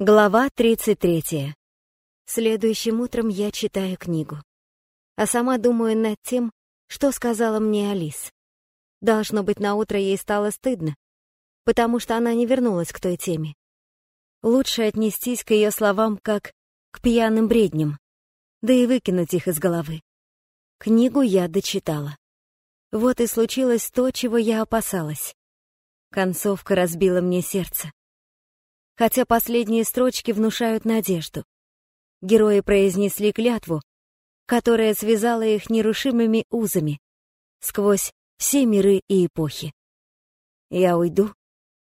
Глава 33. Следующим утром я читаю книгу. А сама думаю над тем, что сказала мне Алис. Должно быть, на утро ей стало стыдно, потому что она не вернулась к той теме. Лучше отнестись к ее словам как к пьяным бредням, да и выкинуть их из головы. Книгу я дочитала. Вот и случилось то, чего я опасалась. Концовка разбила мне сердце хотя последние строчки внушают надежду. Герои произнесли клятву, которая связала их нерушимыми узами сквозь все миры и эпохи. Я уйду,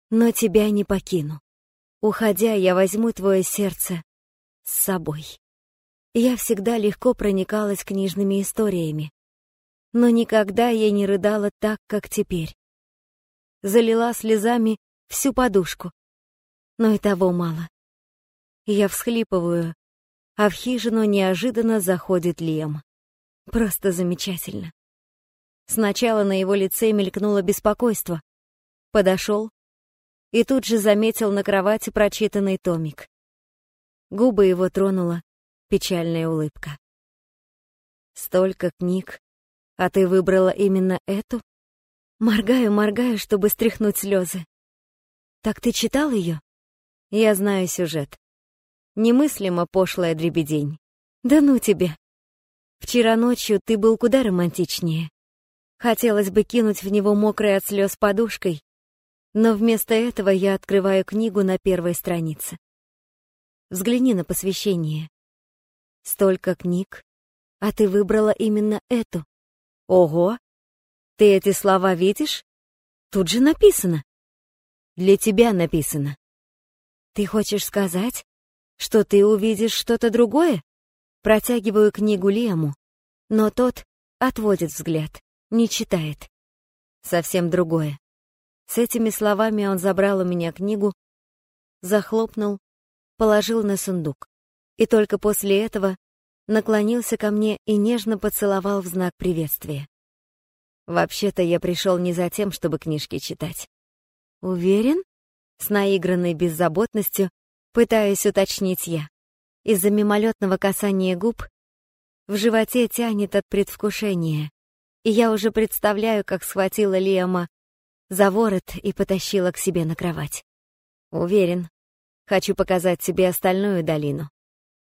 но тебя не покину. Уходя, я возьму твое сердце с собой. Я всегда легко проникалась книжными историями, но никогда я не рыдала так, как теперь. Залила слезами всю подушку, но и того мало. Я всхлипываю, а в хижину неожиданно заходит Лем. Просто замечательно. Сначала на его лице мелькнуло беспокойство. Подошел и тут же заметил на кровати прочитанный томик. Губы его тронула печальная улыбка. Столько книг, а ты выбрала именно эту? Моргаю, моргаю, чтобы стряхнуть слезы. Так ты читал ее? Я знаю сюжет. Немыслимо пошлая дребедень. Да ну тебе. Вчера ночью ты был куда романтичнее. Хотелось бы кинуть в него мокрой от слез подушкой, но вместо этого я открываю книгу на первой странице. Взгляни на посвящение. Столько книг, а ты выбрала именно эту. Ого! Ты эти слова видишь? Тут же написано. Для тебя написано. Ты хочешь сказать, что ты увидишь что-то другое? Протягиваю книгу Лему, но тот отводит взгляд, не читает. Совсем другое. С этими словами он забрал у меня книгу, захлопнул, положил на сундук. И только после этого наклонился ко мне и нежно поцеловал в знак приветствия. Вообще-то я пришел не за тем, чтобы книжки читать. Уверен? С наигранной беззаботностью пытаюсь уточнить я. Из-за мимолетного касания губ в животе тянет от предвкушения, и я уже представляю, как схватила Лиама за ворот и потащила к себе на кровать. Уверен, хочу показать тебе остальную долину.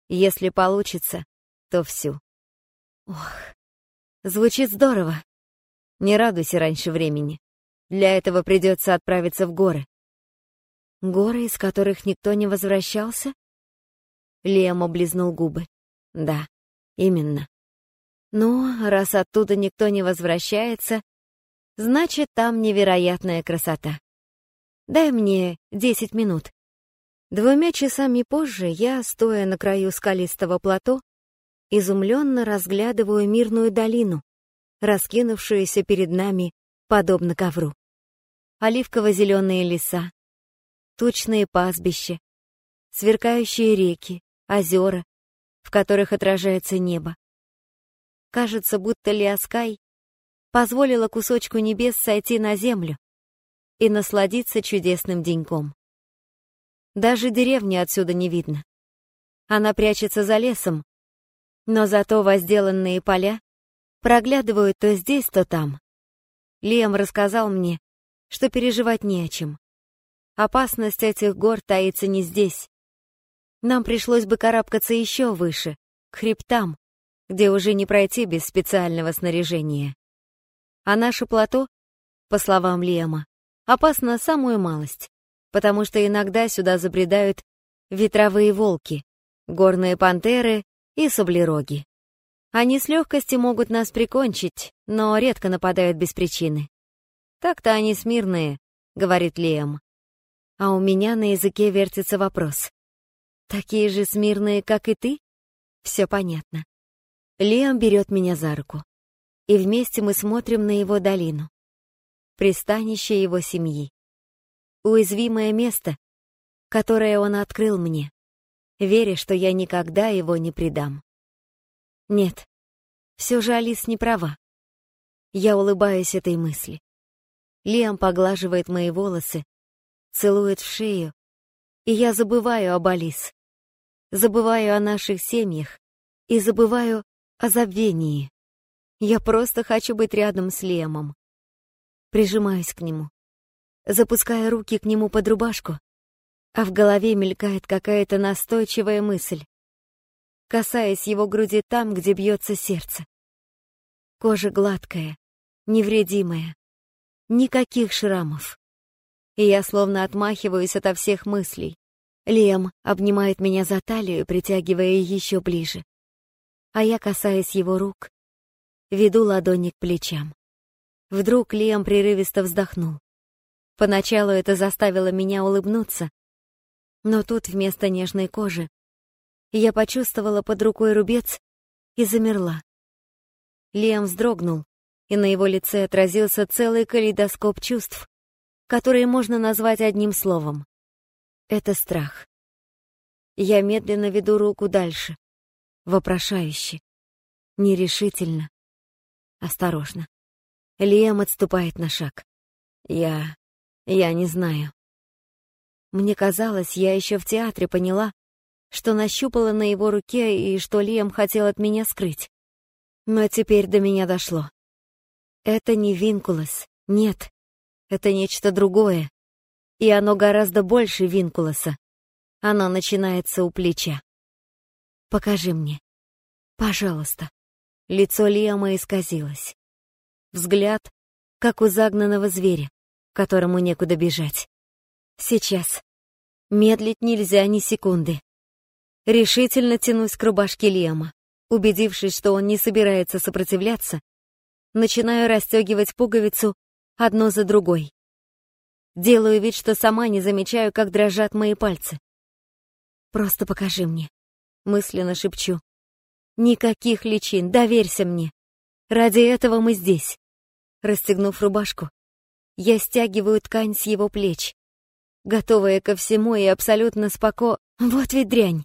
Если получится, то всю. Ох, звучит здорово. Не радуйся раньше времени. Для этого придется отправиться в горы. Горы, из которых никто не возвращался? Лем облизнул губы. Да, именно. Ну, раз оттуда никто не возвращается, значит, там невероятная красота. Дай мне десять минут. Двумя часами позже я, стоя на краю скалистого плато, изумленно разглядываю мирную долину, раскинувшуюся перед нами, подобно ковру. Оливково-зеленые леса, тучные пастбища, сверкающие реки, озера, в которых отражается небо. Кажется, будто Лиаскай позволила кусочку небес сойти на землю и насладиться чудесным деньком. Даже деревни отсюда не видно. Она прячется за лесом, но зато возделанные поля проглядывают то здесь, то там. Лиам рассказал мне, что переживать не о чем. Опасность этих гор таится не здесь. Нам пришлось бы карабкаться еще выше, к хребтам, где уже не пройти без специального снаряжения. А наше плато, по словам Лема, опасно самую малость, потому что иногда сюда забредают ветровые волки, горные пантеры и саблероги. Они с легкостью могут нас прикончить, но редко нападают без причины. Так-то они смирные, говорит Лем а у меня на языке вертится вопрос. Такие же смирные, как и ты? Все понятно. Лиам берет меня за руку, и вместе мы смотрим на его долину, пристанище его семьи. Уязвимое место, которое он открыл мне, веря, что я никогда его не предам. Нет, все же Алис не права. Я улыбаюсь этой мысли. Лиам поглаживает мои волосы, целует в шею, и я забываю об Алис. Забываю о наших семьях и забываю о забвении. Я просто хочу быть рядом с Лемом. Прижимаюсь к нему, запуская руки к нему под рубашку, а в голове мелькает какая-то настойчивая мысль, касаясь его груди там, где бьется сердце. Кожа гладкая, невредимая, никаких шрамов. И я словно отмахиваюсь ото всех мыслей. Лем обнимает меня за талию, притягивая еще ближе. А я касаюсь его рук, веду ладони к плечам. Вдруг Лем прерывисто вздохнул. Поначалу это заставило меня улыбнуться, но тут вместо нежной кожи я почувствовала под рукой рубец и замерла. Лем вздрогнул, и на его лице отразился целый калейдоскоп чувств, которые можно назвать одним словом. Это страх. Я медленно веду руку дальше, вопрошающе, нерешительно, осторожно. Лиам отступает на шаг. Я... я не знаю. Мне казалось, я еще в театре поняла, что нащупала на его руке и что Лиам хотел от меня скрыть. Но теперь до меня дошло. Это не Винкулос, нет. Это нечто другое. И оно гораздо больше Винкулоса. Оно начинается у плеча. Покажи мне. Пожалуйста. Лицо Лиама исказилось. Взгляд, как у загнанного зверя, которому некуда бежать. Сейчас. Медлить нельзя ни секунды. Решительно тянусь к рубашке Лиама. Убедившись, что он не собирается сопротивляться, начинаю расстегивать пуговицу одну за другой. Делаю вид, что сама не замечаю, как дрожат мои пальцы. «Просто покажи мне», — мысленно шепчу. «Никаких личин, доверься мне. Ради этого мы здесь». Расстегнув рубашку, я стягиваю ткань с его плеч, готовая ко всему и абсолютно споко... Вот ведь дрянь!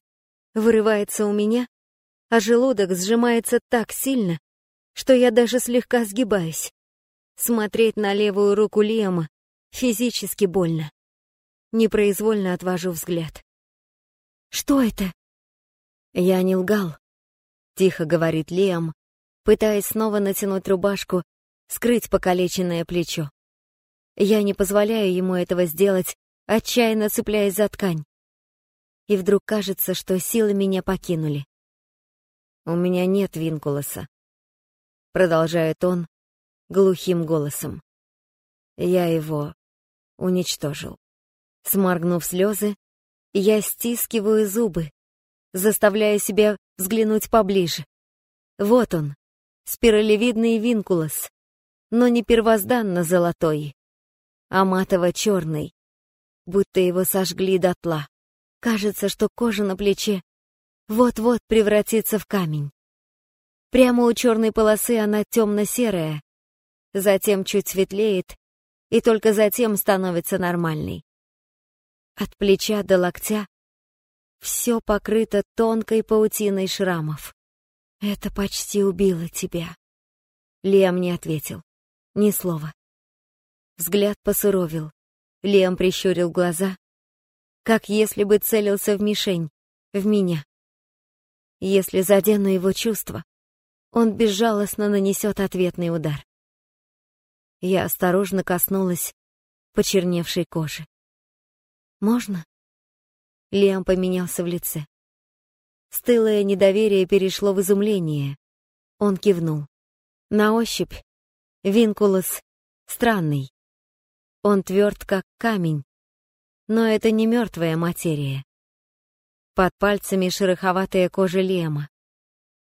Вырывается у меня, а желудок сжимается так сильно, что я даже слегка сгибаюсь. Смотреть на левую руку Лиама физически больно. Непроизвольно отвожу взгляд. «Что это?» «Я не лгал», — тихо говорит Лиам, пытаясь снова натянуть рубашку, скрыть покалеченное плечо. Я не позволяю ему этого сделать, отчаянно цепляясь за ткань. И вдруг кажется, что силы меня покинули. «У меня нет Винкулоса», — продолжает он глухим голосом. «Я его уничтожил». Сморгнув слезы, я стискиваю зубы, заставляя себя взглянуть поближе. Вот он, спиралевидный Винкулос, но не первозданно золотой, а матово-черный, будто его сожгли дотла. Кажется, что кожа на плече вот-вот превратится в камень. Прямо у черной полосы она темно-серая, затем чуть светлеет и только затем становится нормальной. От плеча до локтя все покрыто тонкой паутиной шрамов. «Это почти убило тебя», — Лиам не ответил. Ни слова. Взгляд посуровил. Лиам прищурил глаза, как если бы целился в мишень, в меня. Если задену его чувства, он безжалостно нанесет ответный удар. Я осторожно коснулась почерневшей кожи. «Можно?» Лиам поменялся в лице. Стылое недоверие перешло в изумление. Он кивнул. На ощупь Винкулос странный. Он тверд, как камень, но это не мертвая материя. Под пальцами шероховатая кожа Лема.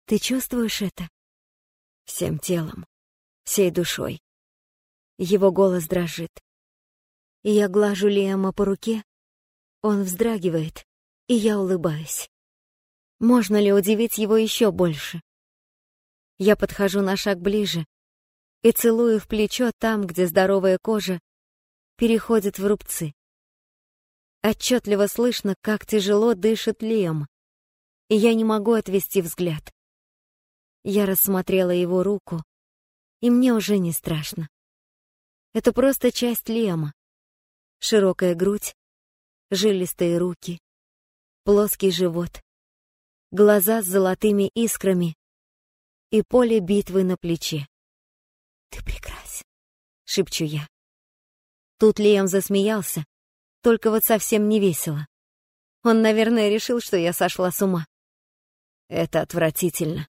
Ты чувствуешь это? Всем телом, всей душой. Его голос дрожит. Я глажу Лема по руке, он вздрагивает, и я улыбаюсь. Можно ли удивить его еще больше? Я подхожу на шаг ближе и целую в плечо там, где здоровая кожа переходит в рубцы. Отчетливо слышно, как тяжело дышит Лем, и я не могу отвести взгляд. Я рассмотрела его руку, и мне уже не страшно. Это просто часть Лема. Широкая грудь, жилистые руки, плоский живот, глаза с золотыми искрами и поле битвы на плече. «Ты прекрасен», — шепчу я. Тут Лиам засмеялся, только вот совсем не весело. Он, наверное, решил, что я сошла с ума. Это отвратительно.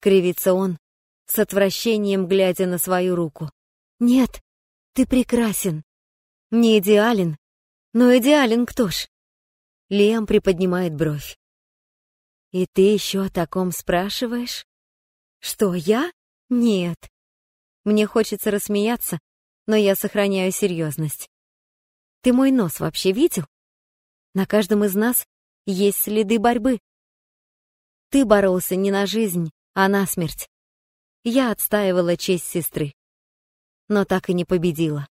Кривится он, с отвращением глядя на свою руку. Нет, ты прекрасен. Не идеален, но идеален кто ж? Лиам приподнимает бровь. И ты еще о таком спрашиваешь? Что, я? Нет. Мне хочется рассмеяться, но я сохраняю серьезность. Ты мой нос вообще видел? На каждом из нас есть следы борьбы. Ты боролся не на жизнь, а на смерть. Я отстаивала честь сестры. Но так и не победила.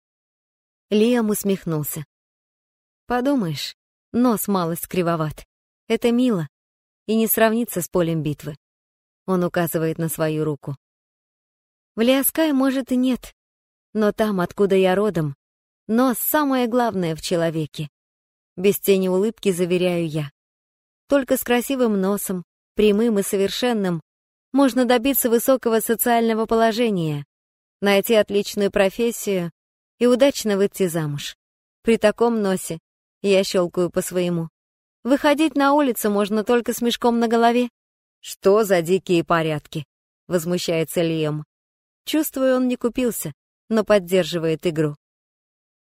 Лиам усмехнулся. Подумаешь, нос малость кривоват. Это мило и не сравнится с полем битвы. Он указывает на свою руку. В Лиаскай, может, и нет, но там, откуда я родом, нос самое главное в человеке. Без тени улыбки заверяю я. Только с красивым носом, прямым и совершенным, можно добиться высокого социального положения, найти отличную профессию и удачно выйти замуж. При таком носе я щелкаю по своему. Выходить на улицу можно только с мешком на голове. Что за дикие порядки? Возмущается Лиам. Чувствую, он не купился, но поддерживает игру.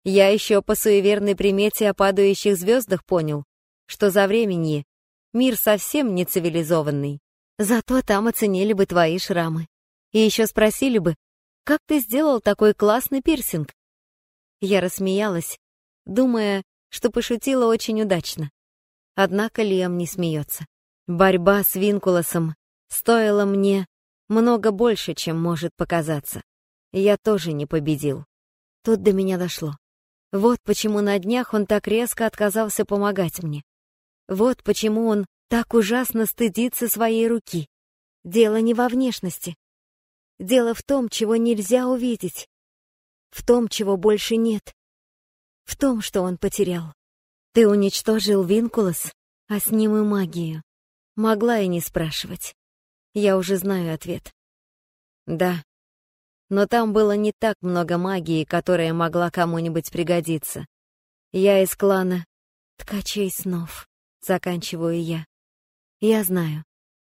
Я еще по суеверной примете о падающих звездах понял, что за времени мир совсем не цивилизованный. Зато там оценили бы твои шрамы. И еще спросили бы, как ты сделал такой классный пирсинг? Я рассмеялась, думая, что пошутила очень удачно. Однако Лиам не смеется. Борьба с Винкулосом стоила мне много больше, чем может показаться. Я тоже не победил. Тут до меня дошло. Вот почему на днях он так резко отказался помогать мне. Вот почему он так ужасно стыдится своей руки. Дело не во внешности. Дело в том, чего нельзя увидеть. В том, чего больше нет. В том, что он потерял. Ты уничтожил Винкулос, а с ним и магию. Могла и не спрашивать. Я уже знаю ответ. Да, но там было не так много магии, которая могла кому-нибудь пригодиться. Я из клана ткачей снов, заканчиваю я. Я знаю.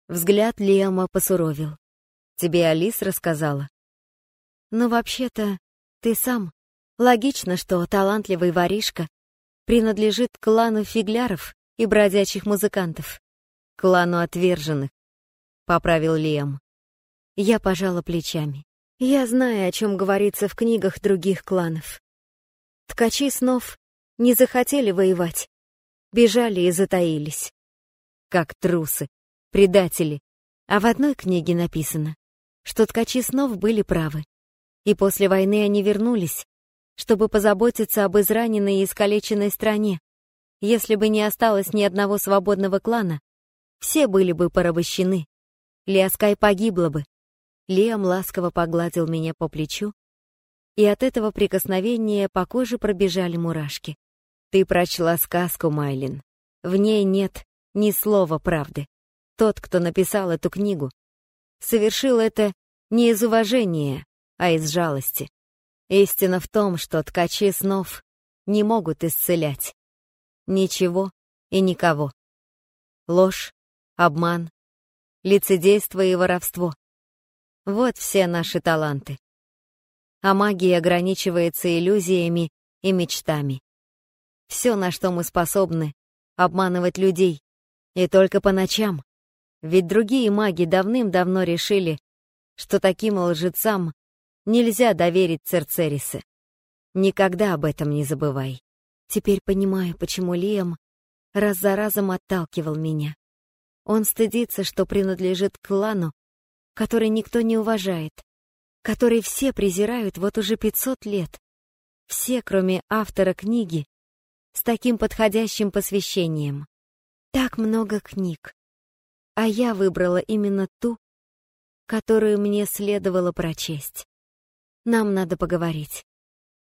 Взгляд Лиама посуровил. Тебе Алис рассказала? Ну, вообще-то, ты сам. Логично, что талантливый воришка принадлежит клану фигляров и бродячих музыкантов. Клану отверженных, поправил Лиам. Я пожала плечами. Я знаю, о чем говорится в книгах других кланов. Ткачи снов не захотели воевать, бежали и затаились. Как трусы, предатели. А в одной книге написано, что ткачи снов были правы. И после войны они вернулись, чтобы позаботиться об израненной и искалеченной стране. Если бы не осталось ни одного свободного клана, все были бы порабощены. Лиаскай погибла бы, Лиам ласково погладил меня по плечу, и от этого прикосновения по коже пробежали мурашки. «Ты прочла сказку, Майлин. В ней нет ни слова правды. Тот, кто написал эту книгу, совершил это не из уважения, а из жалости. Истина в том, что ткачи снов не могут исцелять. Ничего и никого. Ложь, обман, лицедейство и воровство. Вот все наши таланты. А магия ограничивается иллюзиями и мечтами. Все, на что мы способны, обманывать людей. И только по ночам. Ведь другие маги давным-давно решили, что таким лжецам нельзя доверить Церцерисы. Никогда об этом не забывай. Теперь понимаю, почему Лиам раз за разом отталкивал меня. Он стыдится, что принадлежит клану, который никто не уважает, который все презирают вот уже 500 лет. Все, кроме автора книги, с таким подходящим посвящением. Так много книг. А я выбрала именно ту, которую мне следовало прочесть. Нам надо поговорить.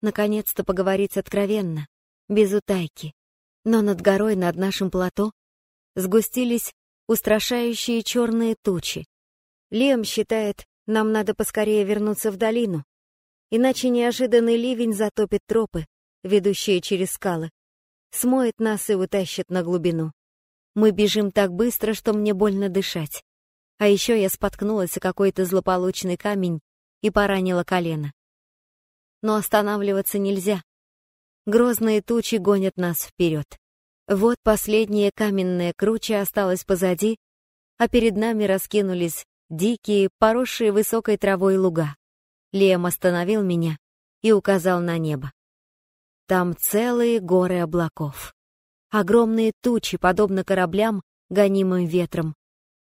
Наконец-то поговорить откровенно, без утайки. Но над горой, над нашим плато, сгустились устрашающие черные тучи. Лем считает, нам надо поскорее вернуться в долину, иначе неожиданный ливень затопит тропы, ведущие через скалы, смоет нас и утащит на глубину. Мы бежим так быстро, что мне больно дышать. А еще я споткнулась о какой-то злополучный камень и поранила колено. Но останавливаться нельзя. Грозные тучи гонят нас вперед. Вот последняя каменная круча осталась позади, а перед нами раскинулись дикие, поросшие высокой травой луга. Лем остановил меня и указал на небо. Там целые горы облаков. Огромные тучи, подобно кораблям, гонимым ветром,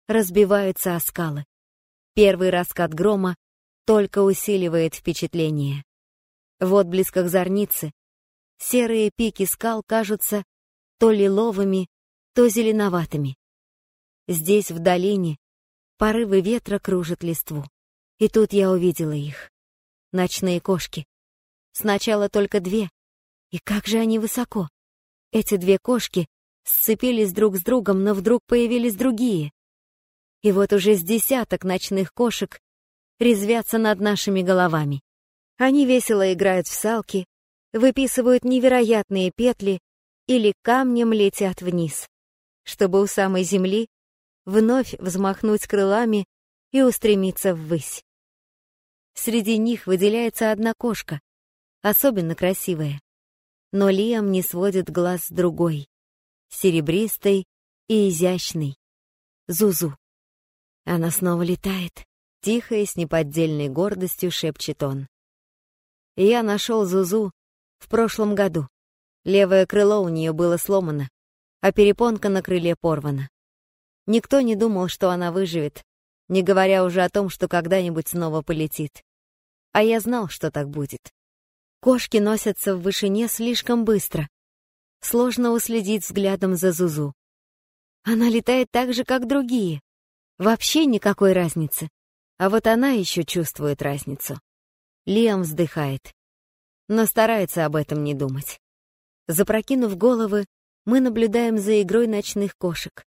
разбиваются о скалы. Первый раскат грома только усиливает впечатление. В отблесках зорницы серые пики скал кажутся то лиловыми, то зеленоватыми. Здесь, в долине, порывы ветра кружат листву. И тут я увидела их. Ночные кошки. Сначала только две, и как же они высоко! Эти две кошки сцепились друг с другом, но вдруг появились другие. И вот уже с десяток ночных кошек резвятся над нашими головами. Они весело играют в салки, выписывают невероятные петли или камнем летят вниз, чтобы у самой земли вновь взмахнуть крылами и устремиться ввысь. Среди них выделяется одна кошка, особенно красивая но Лиам не сводит глаз с другой, серебристой и изящной. Зузу. Она снова летает, тихо и с неподдельной гордостью шепчет он. Я нашел Зузу в прошлом году. Левое крыло у нее было сломано, а перепонка на крыле порвана. Никто не думал, что она выживет, не говоря уже о том, что когда-нибудь снова полетит. А я знал, что так будет. Кошки носятся в вышине слишком быстро. Сложно уследить взглядом за Зузу. Она летает так же, как другие. Вообще никакой разницы. А вот она еще чувствует разницу. Лиам вздыхает, но старается об этом не думать. Запрокинув головы, мы наблюдаем за игрой ночных кошек.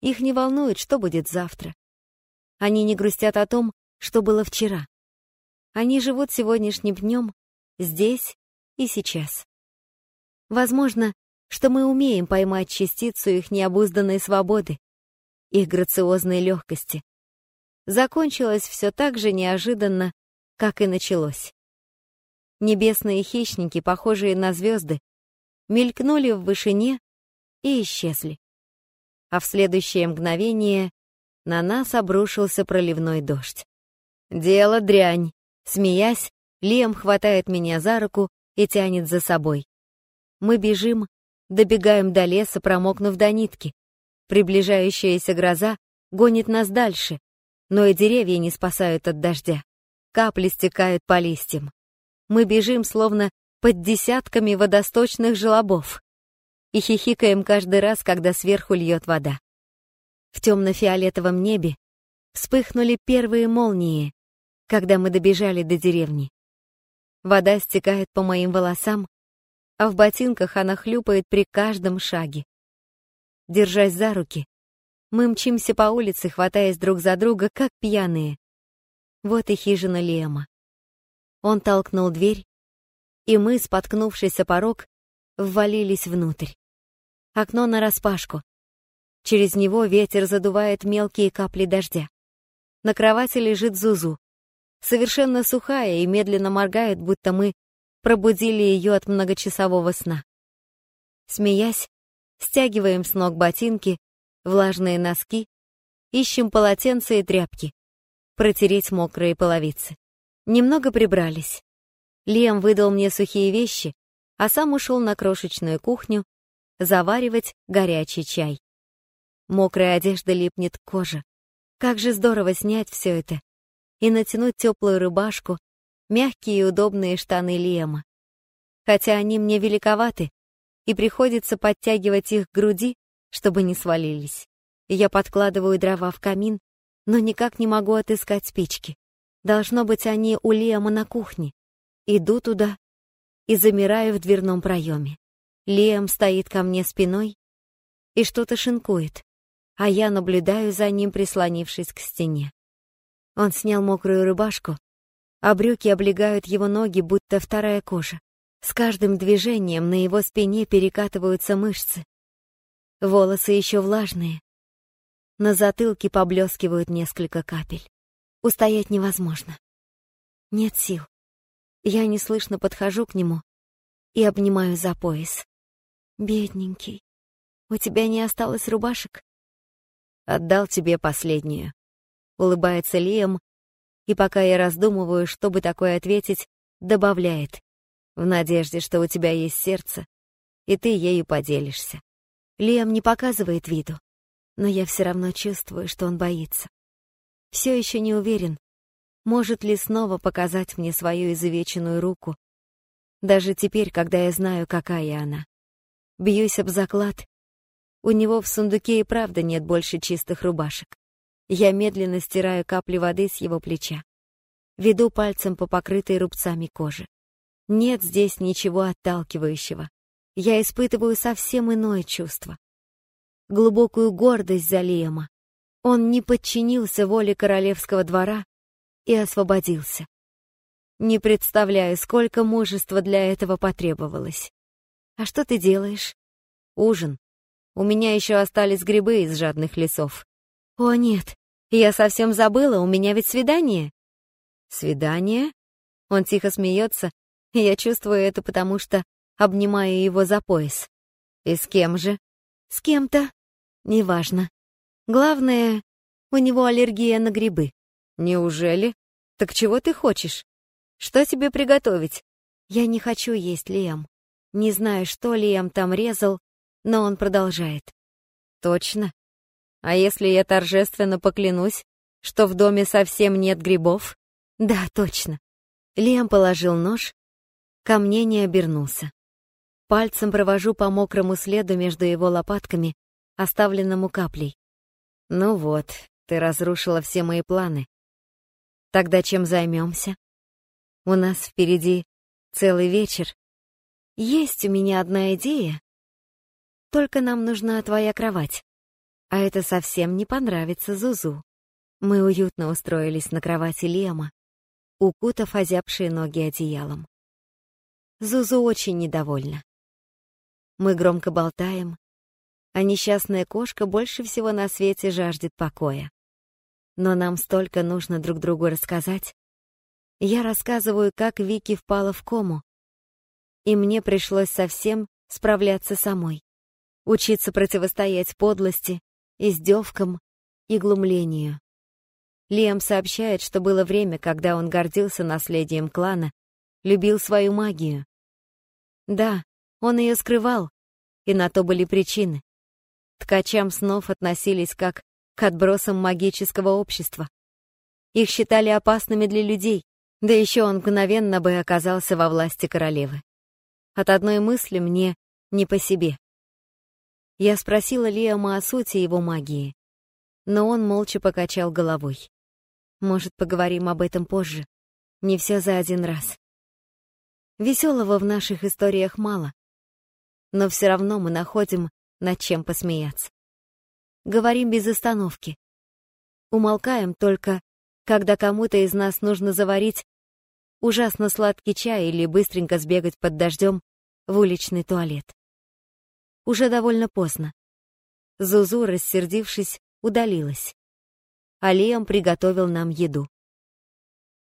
Их не волнует, что будет завтра. Они не грустят о том, что было вчера. Они живут сегодняшним днем здесь и сейчас. Возможно, что мы умеем поймать частицу их необузданной свободы, их грациозной легкости. Закончилось все так же неожиданно, как и началось. Небесные хищники, похожие на звезды, мелькнули в вышине и исчезли. А в следующее мгновение на нас обрушился проливной дождь. Дело дрянь. Смеясь, Лем хватает меня за руку и тянет за собой. Мы бежим, добегаем до леса, промокнув до нитки. Приближающаяся гроза гонит нас дальше, но и деревья не спасают от дождя. Капли стекают по листьям. Мы бежим, словно под десятками водосточных желобов. И хихикаем каждый раз, когда сверху льет вода. В темно-фиолетовом небе вспыхнули первые молнии, когда мы добежали до деревни. Вода стекает по моим волосам, а в ботинках она хлюпает при каждом шаге. Держась за руки, мы мчимся по улице, хватаясь друг за друга, как пьяные. Вот и хижина Лема. Он толкнул дверь, и мы, споткнувшись о порог, ввалились внутрь. Окно нараспашку. Через него ветер задувает мелкие капли дождя. На кровати лежит Зузу совершенно сухая и медленно моргает, будто мы пробудили ее от многочасового сна. Смеясь, стягиваем с ног ботинки, влажные носки, ищем полотенца и тряпки, протереть мокрые половицы. Немного прибрались. Лиам выдал мне сухие вещи, а сам ушел на крошечную кухню заваривать горячий чай. Мокрая одежда липнет к коже. Как же здорово снять все это и натянуть теплую рубашку, мягкие и удобные штаны Лема. Хотя они мне великоваты, и приходится подтягивать их к груди, чтобы не свалились. Я подкладываю дрова в камин, но никак не могу отыскать спички. Должно быть, они у Лиама на кухне. Иду туда и замираю в дверном проеме. Лиам стоит ко мне спиной и что-то шинкует, а я наблюдаю за ним, прислонившись к стене. Он снял мокрую рубашку, а брюки облегают его ноги, будто вторая кожа. С каждым движением на его спине перекатываются мышцы. Волосы еще влажные. На затылке поблескивают несколько капель. Устоять невозможно. Нет сил. Я неслышно подхожу к нему и обнимаю за пояс. «Бедненький, у тебя не осталось рубашек?» «Отдал тебе последнюю», — улыбается Лиам, и пока я раздумываю, чтобы такое ответить, добавляет в надежде, что у тебя есть сердце, и ты ею поделишься. Лиам не показывает виду, но я все равно чувствую, что он боится. Все еще не уверен, может ли снова показать мне свою изувеченную руку, даже теперь, когда я знаю, какая она. Бьюсь об заклад. У него в сундуке и правда нет больше чистых рубашек. Я медленно стираю капли воды с его плеча. Веду пальцем по покрытой рубцами коже. Нет здесь ничего отталкивающего. Я испытываю совсем иное чувство. Глубокую гордость за Лиама. Он не подчинился воле королевского двора и освободился. Не представляю, сколько мужества для этого потребовалось. А что ты делаешь? Ужин. У меня еще остались грибы из жадных лесов. О, нет, я совсем забыла, у меня ведь свидание. Свидание? Он тихо смеется, я чувствую это, потому что обнимаю его за пояс. И с кем же? С кем-то. Неважно. Главное, у него аллергия на грибы. Неужели? Так чего ты хочешь? Что тебе приготовить? Я не хочу есть, Лиам. Не знаю, что Лиам там резал, но он продолжает. Точно? А если я торжественно поклянусь, что в доме совсем нет грибов? Да, точно. Лиам положил нож ко мне не обернулся. Пальцем провожу по мокрому следу между его лопатками, оставленному каплей. Ну вот, ты разрушила все мои планы. Тогда чем займемся? У нас впереди целый вечер. Есть у меня одна идея. Только нам нужна твоя кровать. А это совсем не понравится Зузу. Мы уютно устроились на кровати Лема, укутав озябшие ноги одеялом. Зузу очень недовольна. Мы громко болтаем, а несчастная кошка больше всего на свете жаждет покоя. Но нам столько нужно друг другу рассказать. Я рассказываю, как Вики впала в кому, и мне пришлось совсем справляться самой, учиться противостоять подлости, издевкам и глумлению. Лиам сообщает, что было время, когда он гордился наследием клана, любил свою магию. Да, он ее скрывал, и на то были причины. Ткачам снов относились как к отбросам магического общества. Их считали опасными для людей, да еще он мгновенно бы оказался во власти королевы. От одной мысли мне не по себе. Я спросила Лиама о сути его магии, но он молча покачал головой. Может, поговорим об этом позже? Не все за один раз. Веселого в наших историях мало, но все равно мы находим над чем посмеяться. Говорим без остановки. Умолкаем только, когда кому-то из нас нужно заварить ужасно сладкий чай или быстренько сбегать под дождем в уличный туалет. Уже довольно поздно. Зузу, рассердившись, удалилась. Алием приготовил нам еду.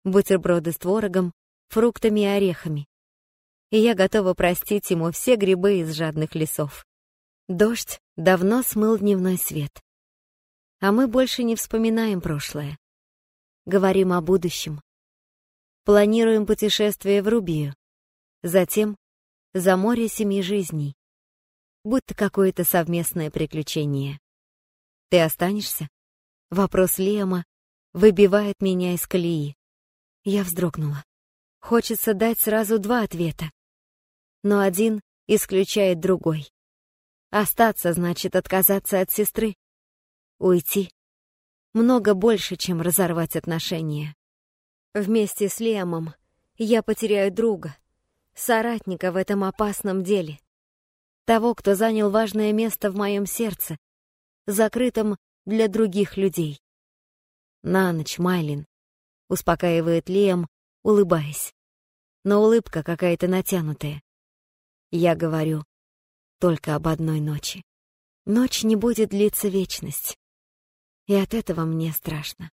Бутерброды с творогом, фруктами и орехами и я готова простить ему все грибы из жадных лесов. Дождь давно смыл дневной свет. А мы больше не вспоминаем прошлое. Говорим о будущем. Планируем путешествие в Рубию. Затем за море семи жизней. Будто какое-то совместное приключение. Ты останешься? Вопрос Лема выбивает меня из колеи. Я вздрогнула. Хочется дать сразу два ответа но один исключает другой. Остаться значит отказаться от сестры. Уйти. Много больше, чем разорвать отношения. Вместе с Лемом я потеряю друга, соратника в этом опасном деле. Того, кто занял важное место в моем сердце, закрытом для других людей. «На ночь, Майлин», — успокаивает Лиам, улыбаясь. Но улыбка какая-то натянутая. Я говорю только об одной ночи. Ночь не будет длиться вечность. И от этого мне страшно.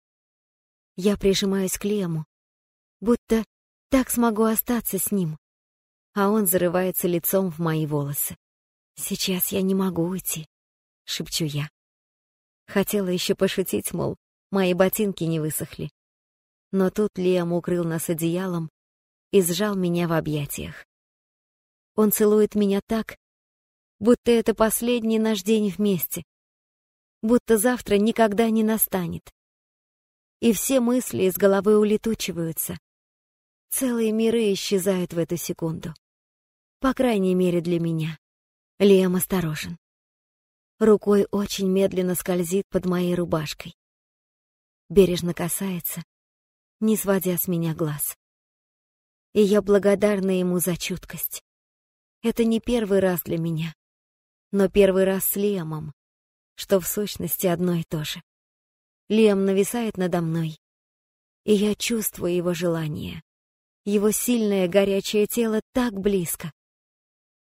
Я прижимаюсь к Лему, будто так смогу остаться с ним, а он зарывается лицом в мои волосы. «Сейчас я не могу уйти», — шепчу я. Хотела еще пошутить, мол, мои ботинки не высохли. Но тут Лиам укрыл нас одеялом и сжал меня в объятиях. Он целует меня так, будто это последний наш день вместе, будто завтра никогда не настанет. И все мысли из головы улетучиваются. Целые миры исчезают в эту секунду. По крайней мере, для меня. Лиам осторожен. Рукой очень медленно скользит под моей рубашкой. Бережно касается, не сводя с меня глаз. И я благодарна ему за чуткость. Это не первый раз для меня, но первый раз с Лиамом, что в сущности одно и то же. Лиам нависает надо мной, и я чувствую его желание. Его сильное горячее тело так близко.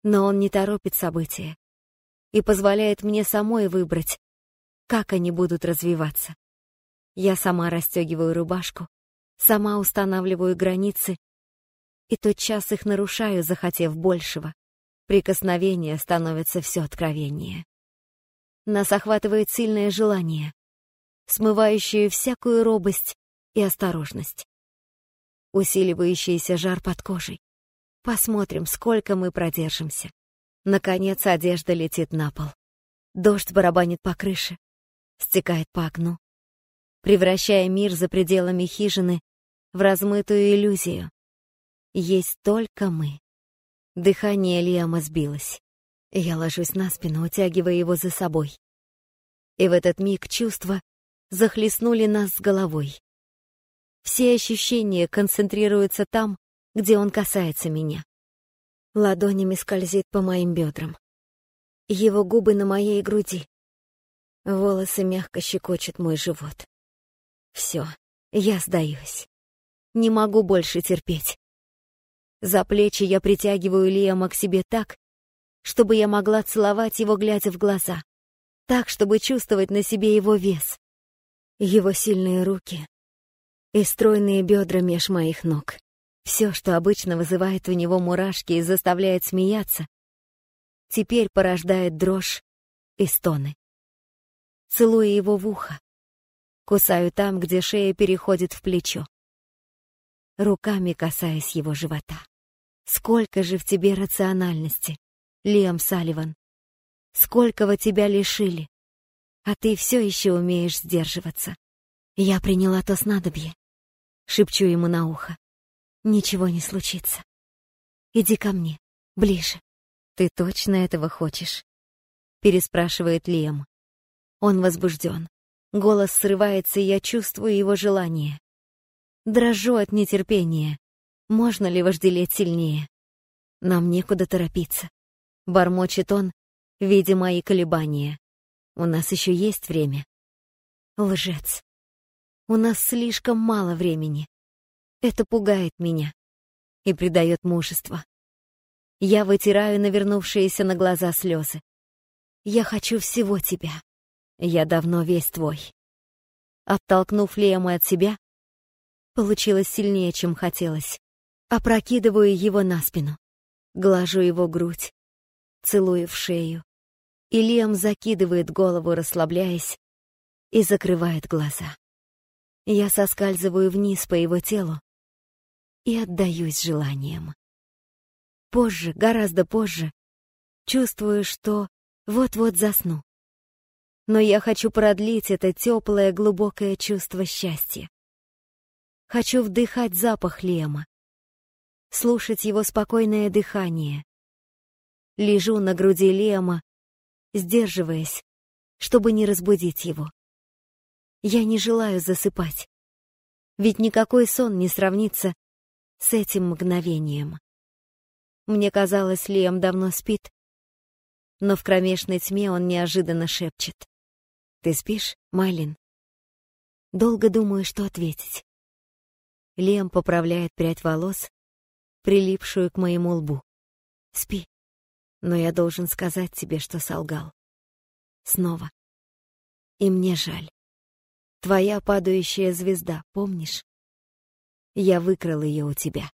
Но он не торопит события и позволяет мне самой выбрать, как они будут развиваться. Я сама расстегиваю рубашку, сама устанавливаю границы и тотчас их нарушаю, захотев большего. Прикосновения становятся все откровеннее. Нас охватывает сильное желание, смывающее всякую робость и осторожность. Усиливающийся жар под кожей. Посмотрим, сколько мы продержимся. Наконец одежда летит на пол. Дождь барабанит по крыше, стекает по окну, превращая мир за пределами хижины в размытую иллюзию. Есть только мы. Дыхание Лиама сбилось. Я ложусь на спину, утягивая его за собой. И в этот миг чувства захлестнули нас с головой. Все ощущения концентрируются там, где он касается меня. Ладонями скользит по моим бедрам. Его губы на моей груди. Волосы мягко щекочут мой живот. Все, я сдаюсь. Не могу больше терпеть. За плечи я притягиваю Лиама к себе так, чтобы я могла целовать его, глядя в глаза. Так, чтобы чувствовать на себе его вес. Его сильные руки и стройные бедра меж моих ног. Все, что обычно вызывает у него мурашки и заставляет смеяться, теперь порождает дрожь и стоны. Целую его в ухо, кусаю там, где шея переходит в плечо. Руками касаясь его живота. Сколько же в тебе рациональности, Лиам Салливан. Сколько во тебя лишили, а ты все еще умеешь сдерживаться. Я приняла то снадобье. Шепчу ему на ухо. Ничего не случится. Иди ко мне, ближе. Ты точно этого хочешь? Переспрашивает Лиам. Он возбужден. Голос срывается, и я чувствую его желание. Дрожу от нетерпения. Можно ли вожделеть сильнее? Нам некуда торопиться. Бормочет он, видя мои колебания. У нас еще есть время. Лжец. У нас слишком мало времени. Это пугает меня и придает мужество. Я вытираю навернувшиеся на глаза слезы. Я хочу всего тебя. Я давно весь твой. Оттолкнув Лему от себя, получилось сильнее, чем хотелось. Опрокидываю его на спину, глажу его грудь, целую в шею. И Лем закидывает голову, расслабляясь, и закрывает глаза. Я соскальзываю вниз по его телу, и отдаюсь желаниям. Позже, гораздо позже, чувствую, что вот-вот засну. Но я хочу продлить это теплое, глубокое чувство счастья. Хочу вдыхать запах Лема, слушать его спокойное дыхание. Лежу на груди Лема, сдерживаясь, чтобы не разбудить его. Я не желаю засыпать, ведь никакой сон не сравнится с этим мгновением. Мне казалось, Лиам давно спит, но в кромешной тьме он неожиданно шепчет. «Ты спишь, Майлин?» Долго думаю, что ответить. Лем поправляет прядь волос, прилипшую к моему лбу. «Спи, но я должен сказать тебе, что солгал. Снова. И мне жаль. Твоя падающая звезда, помнишь? Я выкрал ее у тебя.